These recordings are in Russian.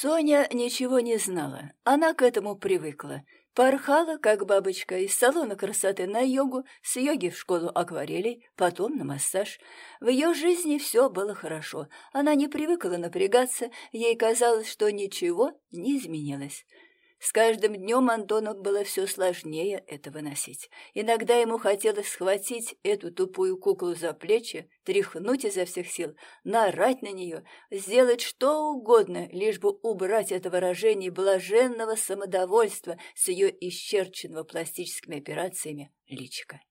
Соня ничего не знала. Она к этому привыкла. Порхала, как бабочка, из салона красоты на йогу, с йоги в школу акварелей, потом на массаж. В ее жизни все было хорошо. Она не привыкла напрягаться, ей казалось, что ничего не изменилось. С каждым днем Антону было все сложнее это выносить. Иногда ему хотелось схватить эту тупую куклу за плечи, тряхнуть изо всех сил, наорать на нее, сделать что угодно, лишь бы убрать это выражение блаженного самодовольства с ее исчерченного пластическими операциями личика.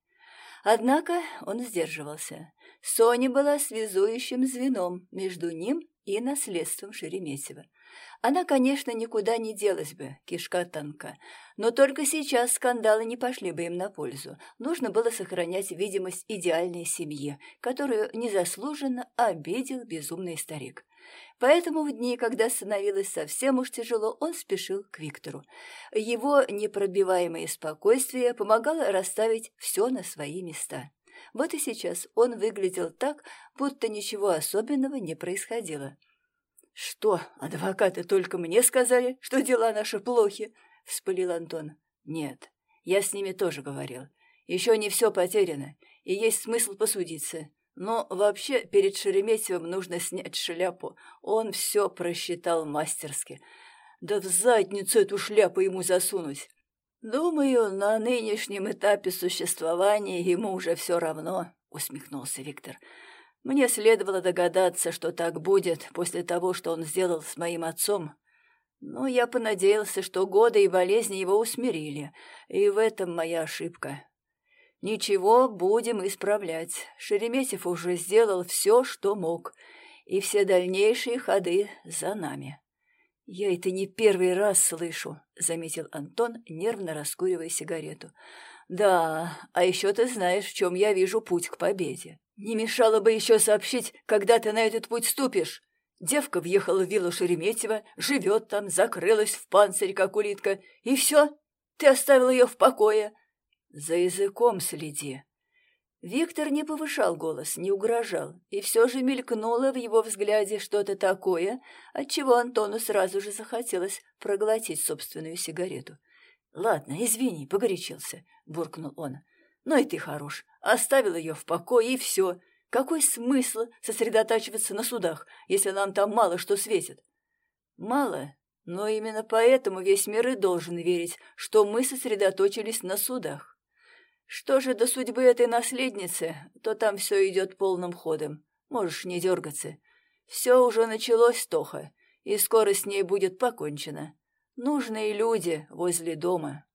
Однако он сдерживался. Соня была связующим звеном между ним и наследством Шереметьева. Она, конечно, никуда не делась бы, кишка танка, но только сейчас скандалы не пошли бы им на пользу. Нужно было сохранять видимость идеальной семьи, которую незаслуженно обидел безумный старик. Поэтому в дни, когда становилось совсем уж тяжело, он спешил к Виктору. Его непробиваемое спокойствие помогало расставить все на свои места. Вот и сейчас он выглядел так, будто ничего особенного не происходило. «Что, адвокаты только мне сказали, что дела наши плохи?» — вспылил Антон. «Нет, я с ними тоже говорил. Еще не все потеряно, и есть смысл посудиться. Но вообще перед Шереметьевым нужно снять шляпу. Он все просчитал мастерски. Да в задницу эту шляпу ему засунуть. Думаю, на нынешнем этапе существования ему уже все равно», — усмехнулся Виктор. Мне следовало догадаться, что так будет после того, что он сделал с моим отцом. Но я понадеялся, что годы и болезни его усмирили, и в этом моя ошибка. Ничего, будем исправлять. Шереметьев уже сделал все, что мог, и все дальнейшие ходы за нами. «Я это не первый раз слышу», — заметил Антон, нервно раскуривая сигарету. «Да, а еще ты знаешь, в чем я вижу путь к победе. Не мешало бы еще сообщить, когда ты на этот путь ступишь. Девка въехала в виллу Шереметьево, живет там, закрылась в панцирь, как улитка, и все, ты оставил ее в покое. За языком следи». Виктор не повышал голос, не угрожал, и все же мелькнуло в его взгляде что-то такое, отчего Антону сразу же захотелось проглотить собственную сигарету. «Ладно, извини, погорячился», — буркнул он. «Ну и ты хорош. Оставил ее в покое, и все. Какой смысл сосредотачиваться на судах, если нам там мало что светит?» «Мало, но именно поэтому весь мир и должен верить, что мы сосредоточились на судах. Что же до судьбы этой наследницы, то там все идет полным ходом. Можешь не дергаться. Все уже началось, Тоха, и скоро с ней будет покончено. Нужные люди возле дома.